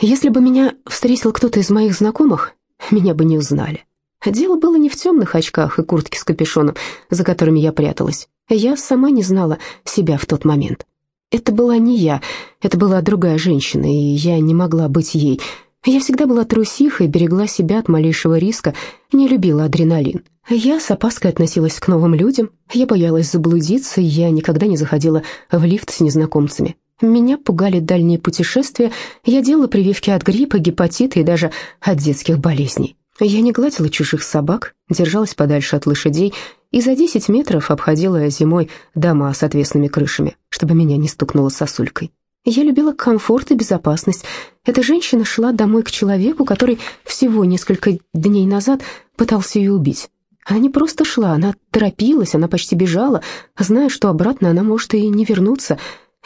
Если бы меня встретил кто-то из моих знакомых, меня бы не узнали. Дело было не в темных очках и куртке с капюшоном, за которыми я пряталась. Я сама не знала себя в тот момент. Это была не я, это была другая женщина, и я не могла быть ей. Я всегда была трусихой, берегла себя от малейшего риска, не любила адреналин. Я с опаской относилась к новым людям, я боялась заблудиться, я никогда не заходила в лифт с незнакомцами. Меня пугали дальние путешествия, я делала прививки от гриппа, гепатита и даже от детских болезней. Я не гладила чужих собак, держалась подальше от лошадей и за 10 метров обходила зимой дома с отвесными крышами, чтобы меня не стукнуло сосулькой. Я любила комфорт и безопасность. Эта женщина шла домой к человеку, который всего несколько дней назад пытался ее убить. Она не просто шла, она торопилась, она почти бежала, зная, что обратно она может и не вернуться.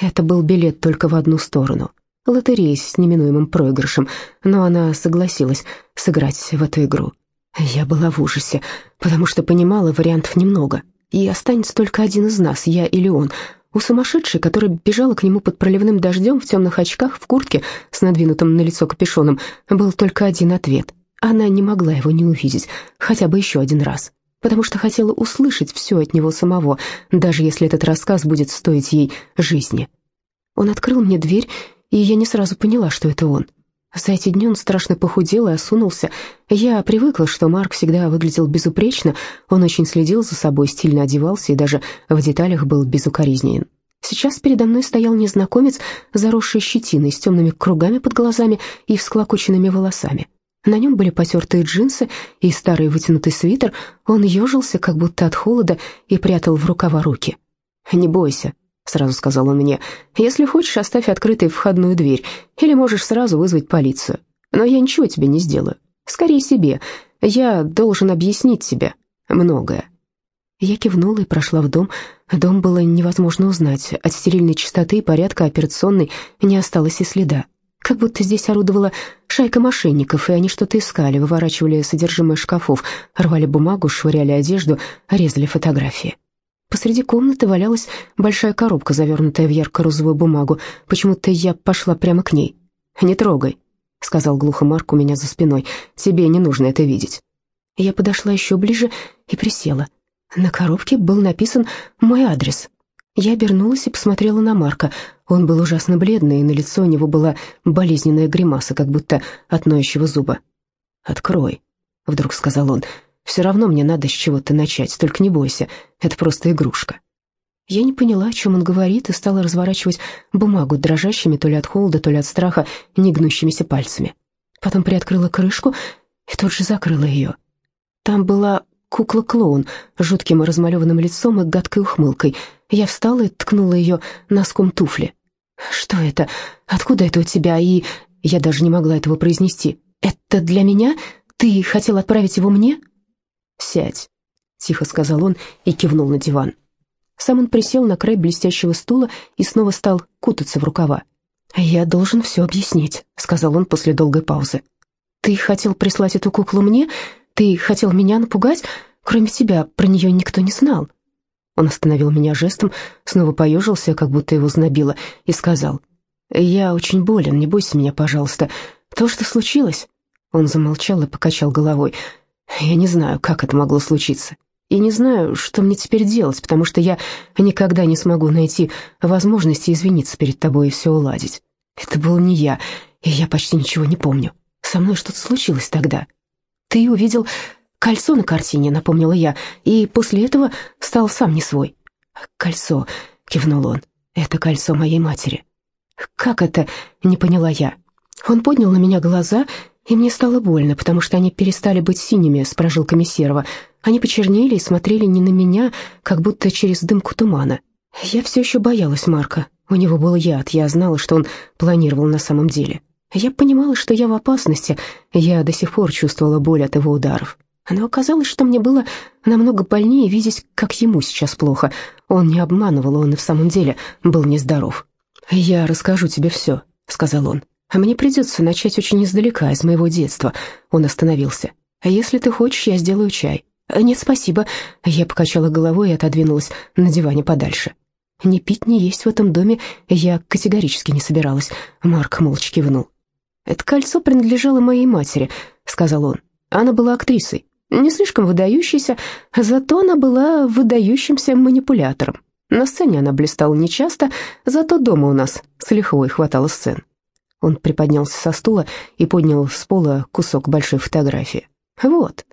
Это был билет только в одну сторону. Лотерея с неминуемым проигрышем, но она согласилась сыграть в эту игру. Я была в ужасе, потому что понимала, вариантов немного. И останется только один из нас, я или он. У сумасшедшей, которая бежала к нему под проливным дождем в темных очках, в куртке с надвинутым на лицо капюшоном, был только один ответ. Она не могла его не увидеть, хотя бы еще один раз, потому что хотела услышать все от него самого, даже если этот рассказ будет стоить ей жизни. Он открыл мне дверь, и я не сразу поняла, что это он. За эти дни он страшно похудел и осунулся. Я привыкла, что Марк всегда выглядел безупречно, он очень следил за собой, стильно одевался и даже в деталях был безукоризненен. Сейчас передо мной стоял незнакомец, заросший щетиной, с темными кругами под глазами и всклокоченными волосами. На нем были потертые джинсы и старый вытянутый свитер, он ежился, как будто от холода, и прятал в рукава руки. «Не бойся», — сразу сказал он мне. «Если хочешь, оставь открытой входную дверь, или можешь сразу вызвать полицию. Но я ничего тебе не сделаю. Скорее себе. Я должен объяснить тебе многое». Я кивнула и прошла в дом. Дом было невозможно узнать. От стерильной чистоты и порядка операционной не осталось и следа. Как будто здесь орудовала шайка мошенников, и они что-то искали, выворачивали содержимое шкафов, рвали бумагу, швыряли одежду, резали фотографии. Посреди комнаты валялась большая коробка, завернутая в ярко-розовую бумагу. Почему-то я пошла прямо к ней. «Не трогай», — сказал глухо Марк у меня за спиной. «Тебе не нужно это видеть». Я подошла еще ближе и присела. На коробке был написан мой адрес. Я обернулась и посмотрела на Марка. Он был ужасно бледный, и на лицо у него была болезненная гримаса, как будто от ноющего зуба. «Открой», — вдруг сказал он. Все равно мне надо с чего-то начать, только не бойся, это просто игрушка». Я не поняла, о чем он говорит, и стала разворачивать бумагу дрожащими то ли от холода, то ли от страха, негнущимися пальцами. Потом приоткрыла крышку и тут же закрыла ее. Там была кукла-клоун с жутким размалеванным лицом и гадкой ухмылкой. Я встала и ткнула ее носком туфли. «Что это? Откуда это у тебя?» И я даже не могла этого произнести. «Это для меня? Ты хотел отправить его мне?» «Сядь», — тихо сказал он и кивнул на диван. Сам он присел на край блестящего стула и снова стал кутаться в рукава. «Я должен все объяснить», — сказал он после долгой паузы. «Ты хотел прислать эту куклу мне? Ты хотел меня напугать? Кроме тебя про нее никто не знал». Он остановил меня жестом, снова поежился, как будто его знобило, и сказал, «Я очень болен, не бойся меня, пожалуйста. То, что случилось...» Он замолчал и покачал головой. Я не знаю, как это могло случиться. И не знаю, что мне теперь делать, потому что я никогда не смогу найти возможности извиниться перед тобой и все уладить. Это был не я, и я почти ничего не помню. Со мной что-то случилось тогда. Ты увидел кольцо на картине, напомнила я, и после этого стал сам не свой. Кольцо, кивнул он, это кольцо моей матери. Как это, не поняла я. Он поднял на меня глаза и мне стало больно, потому что они перестали быть синими с прожилками серого. Они почернели и смотрели не на меня, как будто через дымку тумана. Я все еще боялась Марка. У него был яд, я знала, что он планировал на самом деле. Я понимала, что я в опасности, я до сих пор чувствовала боль от его ударов. Но оказалось, что мне было намного больнее видеть, как ему сейчас плохо. Он не обманывал, он и в самом деле был нездоров. «Я расскажу тебе все», — сказал он. А мне придется начать очень издалека, из моего детства. Он остановился. А если ты хочешь, я сделаю чай. Нет, спасибо. Я покачала головой и отодвинулась на диване подальше. Ни пить, ни есть в этом доме я категорически не собиралась. Марк молча кивнул. «Это кольцо принадлежало моей матери», — сказал он. «Она была актрисой, не слишком выдающейся, зато она была выдающимся манипулятором. На сцене она блистала нечасто, зато дома у нас с лихвой хватало сцен». Он приподнялся со стула и поднял с пола кусок большой фотографии. «Вот».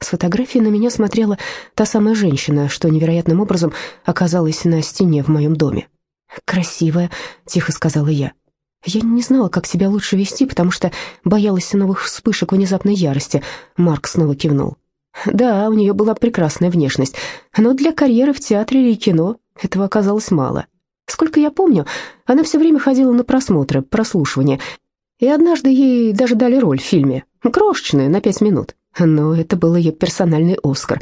С фотографии на меня смотрела та самая женщина, что невероятным образом оказалась на стене в моем доме. «Красивая», — тихо сказала я. Я не знала, как себя лучше вести, потому что боялась новых вспышек внезапной ярости. Марк снова кивнул. Да, у нее была прекрасная внешность, но для карьеры в театре или кино этого оказалось мало. Сколько я помню, она все время ходила на просмотры, прослушивания, и однажды ей даже дали роль в фильме, крошечную, на пять минут. Но это был ее персональный Оскар.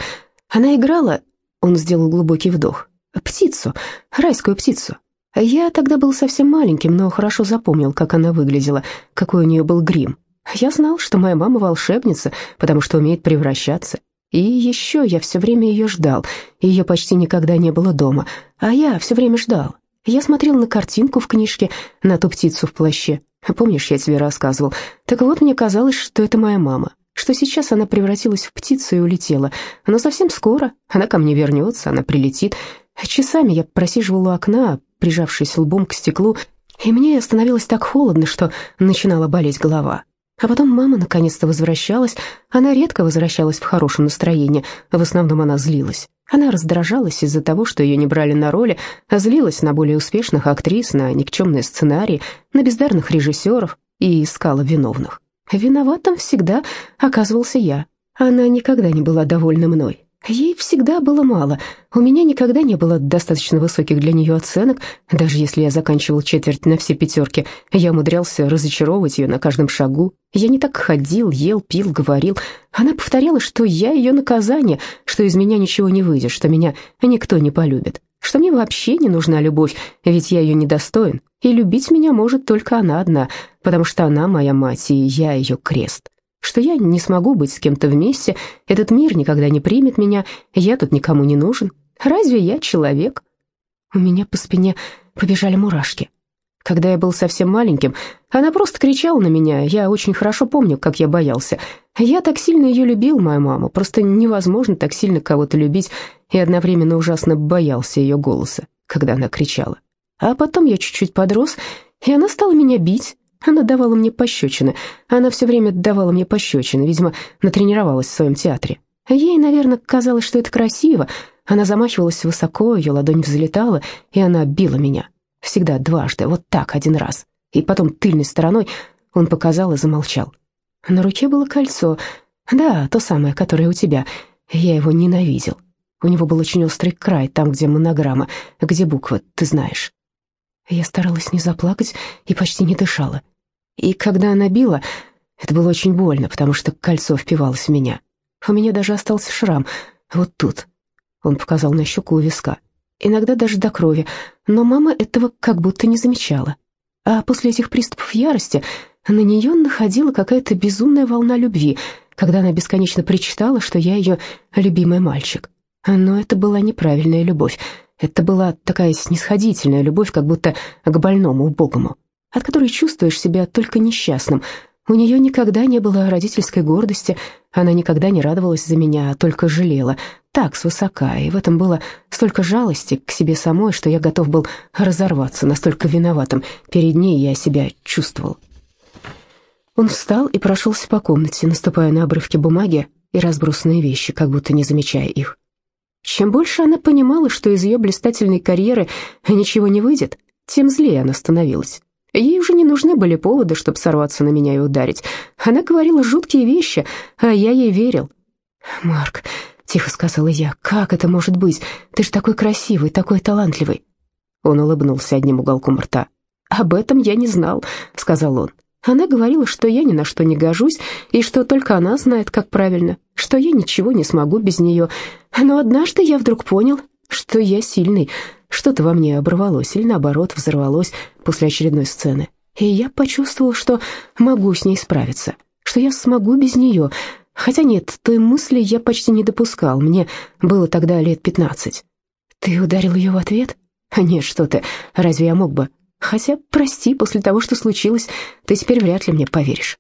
Она играла, он сделал глубокий вдох, птицу, райскую птицу. Я тогда был совсем маленьким, но хорошо запомнил, как она выглядела, какой у нее был грим. Я знал, что моя мама волшебница, потому что умеет превращаться. И еще я все время ее ждал. Ее почти никогда не было дома, а я все время ждал. Я смотрел на картинку в книжке, на ту птицу в плаще. Помнишь, я тебе рассказывал? Так вот, мне казалось, что это моя мама, что сейчас она превратилась в птицу и улетела. Но совсем скоро она ко мне вернется, она прилетит. Часами я просиживал у окна, прижавшись лбом к стеклу, и мне становилось так холодно, что начинала болеть голова. А потом мама наконец-то возвращалась. Она редко возвращалась в хорошем настроении, в основном она злилась. Она раздражалась из-за того, что ее не брали на роли, а злилась на более успешных актрис, на никчемные сценарии, на бездарных режиссеров и искала виновных. Виноватым всегда оказывался я. Она никогда не была довольна мной. Ей всегда было мало. У меня никогда не было достаточно высоких для нее оценок. Даже если я заканчивал четверть на все пятерки, я умудрялся разочаровывать ее на каждом шагу. Я не так ходил, ел, пил, говорил. Она повторяла, что я ее наказание, что из меня ничего не выйдет, что меня никто не полюбит, что мне вообще не нужна любовь, ведь я ее недостоин, и любить меня может только она одна, потому что она моя мать, и я ее крест что я не смогу быть с кем-то вместе, этот мир никогда не примет меня, я тут никому не нужен. Разве я человек? У меня по спине побежали мурашки. Когда я был совсем маленьким, она просто кричала на меня, я очень хорошо помню, как я боялся. Я так сильно ее любил, мою маму, просто невозможно так сильно кого-то любить, и одновременно ужасно боялся ее голоса, когда она кричала. А потом я чуть-чуть подрос, и она стала меня бить, она давала мне пощечины. Она все время давала мне пощечины, видимо, натренировалась в своем театре. Ей, наверное, казалось, что это красиво. Она замахивалась высоко, ее ладонь взлетала, и она била меня. Всегда дважды, вот так, один раз. И потом тыльной стороной он показал и замолчал. На руке было кольцо. Да, то самое, которое у тебя. Я его ненавидел. У него был очень острый край, там, где монограмма, где буквы, ты знаешь. Я старалась не заплакать и почти не дышала. И когда она била, это было очень больно, потому что кольцо впивалось в меня. У меня даже остался шрам, вот тут. Он показал на щеку у виска. Иногда даже до крови, но мама этого как будто не замечала. А после этих приступов ярости на нее находила какая-то безумная волна любви, когда она бесконечно причитала, что я ее любимый мальчик. Но это была неправильная любовь. Это была такая снисходительная любовь, как будто к больному, убогому от которой чувствуешь себя только несчастным. У нее никогда не было родительской гордости, она никогда не радовалась за меня, а только жалела. Так, свысока, и в этом было столько жалости к себе самой, что я готов был разорваться, настолько виноватым. Перед ней я себя чувствовал. Он встал и прошелся по комнате, наступая на обрывки бумаги и разбросанные вещи, как будто не замечая их. Чем больше она понимала, что из ее блистательной карьеры ничего не выйдет, тем злее она становилась. Ей уже не нужны были поводы, чтобы сорваться на меня и ударить. Она говорила жуткие вещи, а я ей верил. «Марк», — тихо сказала я, — «как это может быть? Ты же такой красивый, такой талантливый». Он улыбнулся одним уголком рта. «Об этом я не знал», — сказал он. Она говорила, что я ни на что не гожусь, и что только она знает, как правильно, что я ничего не смогу без нее. Но однажды я вдруг понял, что я сильный, что-то во мне оборвалось или, наоборот, взорвалось после очередной сцены. И я почувствовал, что могу с ней справиться, что я смогу без нее. Хотя нет, той мысли я почти не допускал, мне было тогда лет пятнадцать. «Ты ударил ее в ответ?» «Нет, что ты, разве я мог бы?» Хотя, прости, после того, что случилось, ты теперь вряд ли мне поверишь.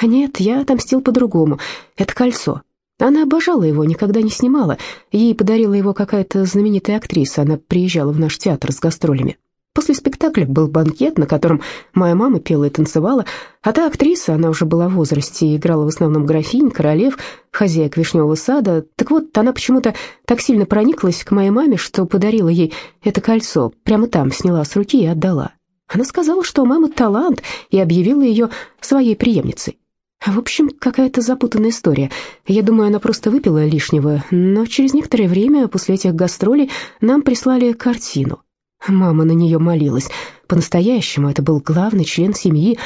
Нет, я отомстил по-другому. Это кольцо. Она обожала его, никогда не снимала. Ей подарила его какая-то знаменитая актриса. Она приезжала в наш театр с гастролями. После спектакля был банкет, на котором моя мама пела и танцевала, а та актриса, она уже была в возрасте и играла в основном графинь, королев, хозяек вишневого сада. Так вот, она почему-то так сильно прониклась к моей маме, что подарила ей это кольцо, прямо там сняла с руки и отдала. Она сказала, что у мамы талант, и объявила ее своей преемницей. В общем, какая-то запутанная история. Я думаю, она просто выпила лишнего, но через некоторое время после этих гастролей нам прислали картину. Мама на нее молилась. По-настоящему, это был главный член семьи.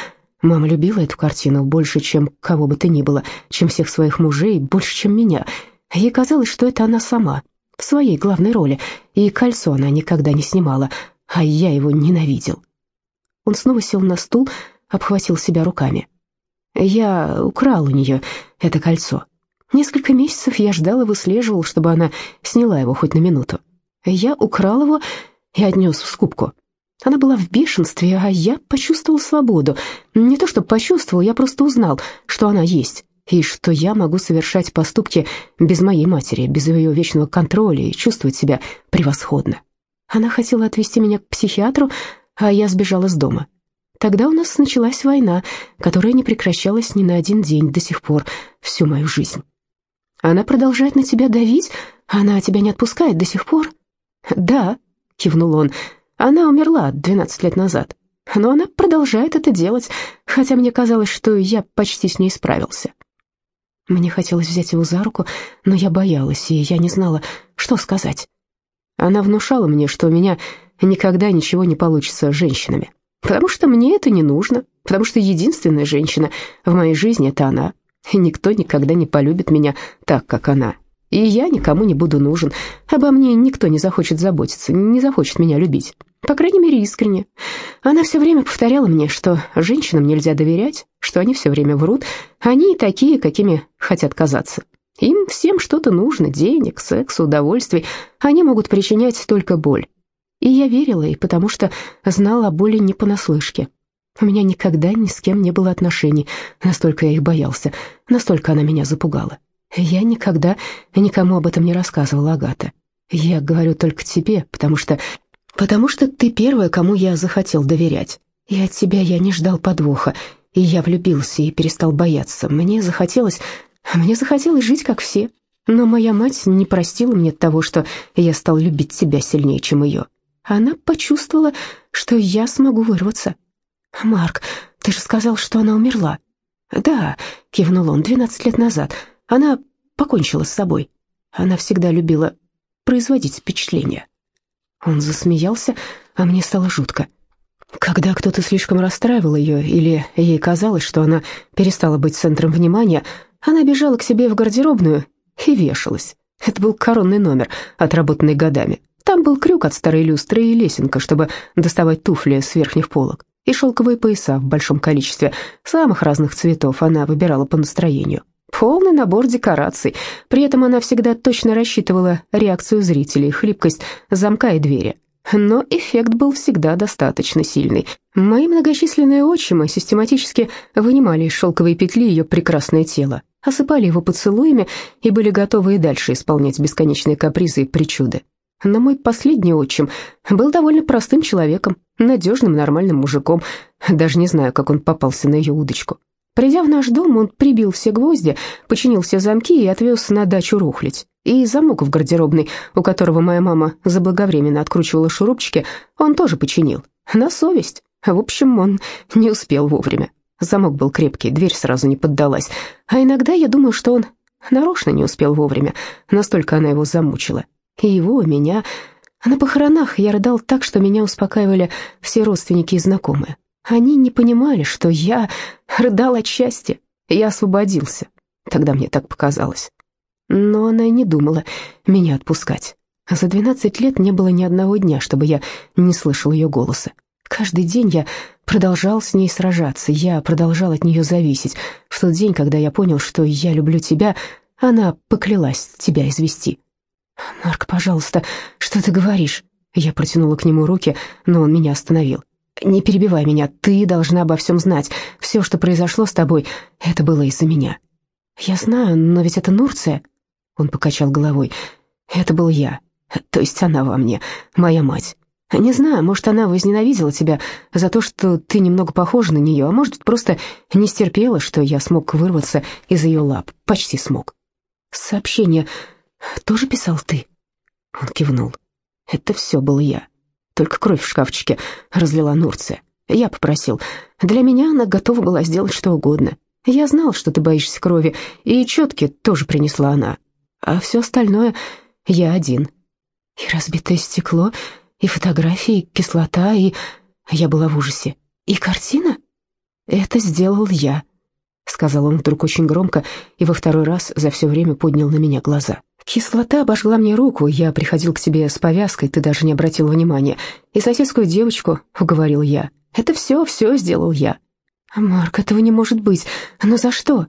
Мама любила эту картину больше, чем кого бы то ни было, чем всех своих мужей, больше, чем меня. Ей казалось, что это она сама, в своей главной роли, и кольцо она никогда не снимала, а я его ненавидел. Он снова сел на стул, обхватил себя руками. Я украл у нее это кольцо. Несколько месяцев я ждал и выслеживал, чтобы она сняла его хоть на минуту. Я украл его и отнес в скупку. Она была в бешенстве, а я почувствовал свободу. Не то что почувствовал, я просто узнал, что она есть, и что я могу совершать поступки без моей матери, без ее вечного контроля и чувствовать себя превосходно. Она хотела отвезти меня к психиатру, а я сбежала с дома. Тогда у нас началась война, которая не прекращалась ни на один день до сих пор, всю мою жизнь. Она продолжает на тебя давить? Она тебя не отпускает до сих пор? Да, кивнул он. Она умерла 12 лет назад. Но она продолжает это делать, хотя мне казалось, что я почти с ней справился. Мне хотелось взять его за руку, но я боялась, и я не знала, что сказать. Она внушала мне, что у меня никогда ничего не получится с женщинами, потому что мне это не нужно, потому что единственная женщина в моей жизни — это она, и никто никогда не полюбит меня так, как она. И я никому не буду нужен. Обо мне никто не захочет заботиться, не захочет меня любить. По крайней мере, искренне. Она все время повторяла мне, что женщинам нельзя доверять, что они все время врут. Они такие, какими хотят казаться. Им всем что-то нужно, денег, секс, удовольствий. Они могут причинять только боль. И я верила ей, потому что знала о боли не понаслышке. У меня никогда ни с кем не было отношений, настолько я их боялся, настолько она меня запугала. Я никогда никому об этом не рассказывала, Агата. Я говорю только тебе, потому что... Потому что ты первая, кому я захотел доверять. И от тебя я не ждал подвоха, и я влюбился и перестал бояться. Мне захотелось... Мне захотелось жить, как все. Но моя мать не простила мне того, что я стал любить тебя сильнее, чем ее. Она почувствовала, что я смогу вырваться. «Марк, ты же сказал, что она умерла». «Да», — кивнул он, — «двенадцать лет назад». Она покончила с собой. Она всегда любила производить впечатление. Он засмеялся, а мне стало жутко. Когда кто-то слишком расстраивал ее, или ей казалось, что она перестала быть центром внимания, она бежала к себе в гардеробную и вешалась. Это был коронный номер, отработанный годами. Там был крюк от старой люстры и лесенка, чтобы доставать туфли с верхних полок, и шелковые пояса в большом количестве, самых разных цветов она выбирала по настроению. Полный набор декораций. При этом она всегда точно рассчитывала реакцию зрителей, хлипкость замка и двери. Но эффект был всегда достаточно сильный. Мои многочисленные отчимы систематически вынимали из шелковой петли ее прекрасное тело, осыпали его поцелуями и были готовы и дальше исполнять бесконечные капризы и причуды. Но мой последний отчим был довольно простым человеком, надежным нормальным мужиком. Даже не знаю, как он попался на ее удочку. Придя в наш дом, он прибил все гвозди, починил все замки и отвез на дачу рухлить. И замок в гардеробной, у которого моя мама заблаговременно откручивала шурупчики, он тоже починил. На совесть. В общем, он не успел вовремя. Замок был крепкий, дверь сразу не поддалась. А иногда я думаю, что он нарочно не успел вовремя, настолько она его замучила. И его, и меня. А на похоронах я рыдал так, что меня успокаивали все родственники и знакомые. Они не понимали, что я рыдал от счастья, я освободился. Тогда мне так показалось. Но она и не думала меня отпускать. За двенадцать лет не было ни одного дня, чтобы я не слышал ее голоса. Каждый день я продолжал с ней сражаться, я продолжал от нее зависеть. В тот день, когда я понял, что я люблю тебя, она поклялась тебя извести. «Марк, пожалуйста, что ты говоришь?» Я протянула к нему руки, но он меня остановил. Не перебивай меня, ты должна обо всем знать. Все, что произошло с тобой, это было из-за меня». «Я знаю, но ведь это Нурция». Он покачал головой. «Это был я, то есть она во мне, моя мать. Не знаю, может, она возненавидела тебя за то, что ты немного похожа на нее, а может, просто не стерпела, что я смог вырваться из ее лап. Почти смог». «Сообщение тоже писал ты?» Он кивнул. «Это все был я. Только кровь в шкафчике разлила Нурция. Я попросил. Для меня она готова была сделать что угодно. Я знал, что ты боишься крови, и четки тоже принесла она. А все остальное я один. И разбитое стекло, и фотографии, и кислота, и... Я была в ужасе. И картина? Это сделал я, сказал он вдруг очень громко и во второй раз за все время поднял на меня глаза. Кислота обожгла мне руку, я приходил к тебе с повязкой, ты даже не обратил внимания. И соседскую девочку уговорил я. Это все, все сделал я. Марк, этого не может быть. Но за что?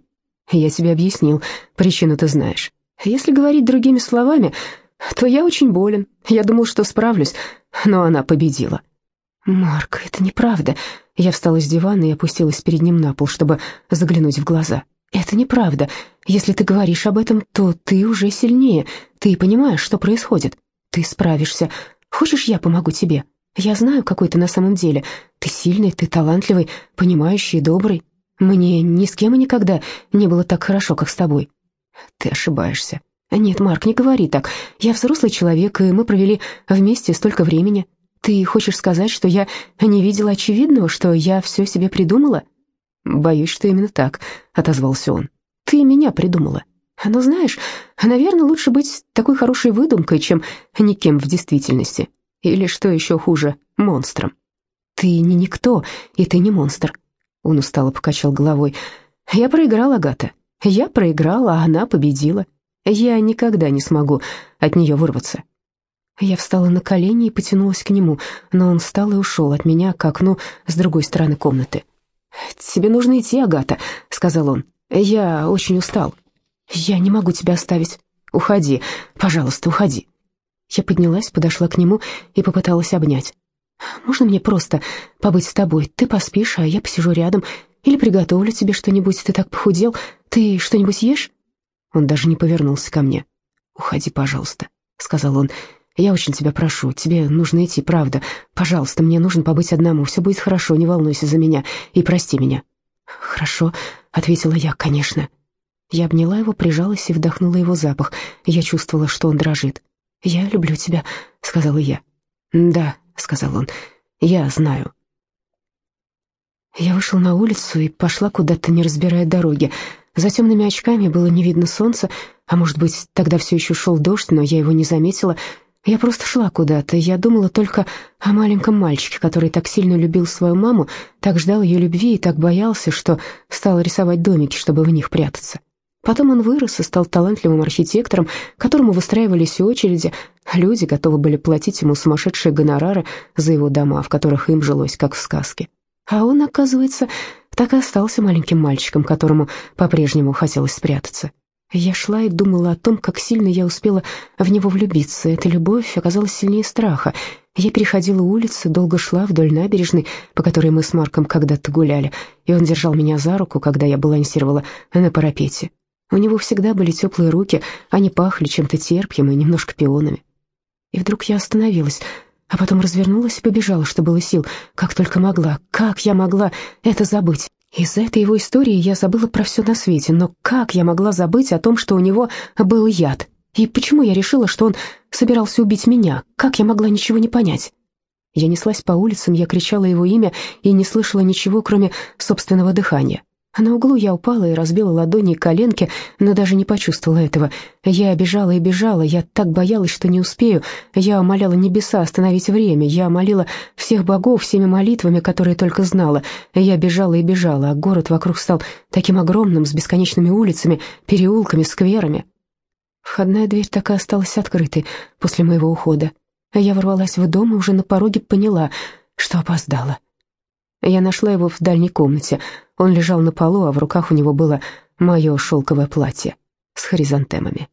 Я тебе объяснил, причину ты знаешь. Если говорить другими словами, то я очень болен. Я думал, что справлюсь, но она победила. Марк, это неправда. Я встала с дивана и опустилась перед ним на пол, чтобы заглянуть в глаза. «Это неправда. Если ты говоришь об этом, то ты уже сильнее. Ты понимаешь, что происходит. Ты справишься. Хочешь, я помогу тебе? Я знаю, какой ты на самом деле. Ты сильный, ты талантливый, понимающий и добрый. Мне ни с кем и никогда не было так хорошо, как с тобой». «Ты ошибаешься». «Нет, Марк, не говори так. Я взрослый человек, и мы провели вместе столько времени. Ты хочешь сказать, что я не видела очевидного, что я все себе придумала?» «Боюсь, что именно так», — отозвался он. «Ты меня придумала. Но знаешь, наверное, лучше быть такой хорошей выдумкой, чем никем в действительности. Или, что еще хуже, монстром. Ты не никто, и ты не монстр». Он устало покачал головой. «Я проиграла, Агата. Я проиграла, а она победила. Я никогда не смогу от нее вырваться». Я встала на колени и потянулась к нему, но он встал и ушел от меня к окну с другой стороны комнаты. «Тебе нужно идти, Агата», — сказал он. «Я очень устал». «Я не могу тебя оставить. Уходи, пожалуйста, уходи». Я поднялась, подошла к нему и попыталась обнять. «Можно мне просто побыть с тобой? Ты поспишь, а я посижу рядом. Или приготовлю тебе что-нибудь, ты так похудел. Ты что-нибудь ешь?» Он даже не повернулся ко мне. «Уходи, пожалуйста», — сказал он. Я очень тебя прошу, тебе нужно идти, правда. Пожалуйста, мне нужно побыть одному, все будет хорошо, не волнуйся за меня и прости меня». «Хорошо», — ответила я, — «конечно». Я обняла его, прижалась и вдохнула его запах. Я чувствовала, что он дрожит. «Я люблю тебя», — сказала я. «Да», — сказал он, — «я знаю». Я вышла на улицу и пошла куда-то, не разбирая дороги. За темными очками было не видно солнца, а может быть, тогда все еще шел дождь, но я его не заметила. Я просто шла куда-то, я думала только о маленьком мальчике, который так сильно любил свою маму, так ждал ее любви и так боялся, что стал рисовать домики, чтобы в них прятаться. Потом он вырос и стал талантливым архитектором, которому выстраивались очереди. Люди готовы были платить ему сумасшедшие гонорары за его дома, в которых им жилось, как в сказке. А он, оказывается, так и остался маленьким мальчиком, которому по-прежнему хотелось спрятаться. Я шла и думала о том, как сильно я успела в него влюбиться. Эта любовь оказалась сильнее страха. Я переходила улицу, долго шла вдоль набережной, по которой мы с Марком когда-то гуляли, и он держал меня за руку, когда я балансировала на парапете. У него всегда были теплые руки, они пахли чем-то терпким и немножко пионами. И вдруг я остановилась, а потом развернулась и побежала, что было сил, как только могла. Как я могла это забыть? Из-за этой его истории я забыла про все на свете, но как я могла забыть о том, что у него был яд? И почему я решила, что он собирался убить меня? Как я могла ничего не понять? Я неслась по улицам, я кричала его имя и не слышала ничего, кроме собственного дыхания. На углу я упала и разбила ладони и коленки, но даже не почувствовала этого. Я бежала и бежала, я так боялась, что не успею. Я умоляла небеса остановить время, я молила всех богов всеми молитвами, которые только знала. Я бежала и бежала, а город вокруг стал таким огромным, с бесконечными улицами, переулками, скверами. Входная дверь так и осталась открытой после моего ухода. Я ворвалась в дом и уже на пороге поняла, что опоздала. Я нашла его в дальней комнате. Он лежал на полу, а в руках у него было мое шелковое платье с хоризонтемами.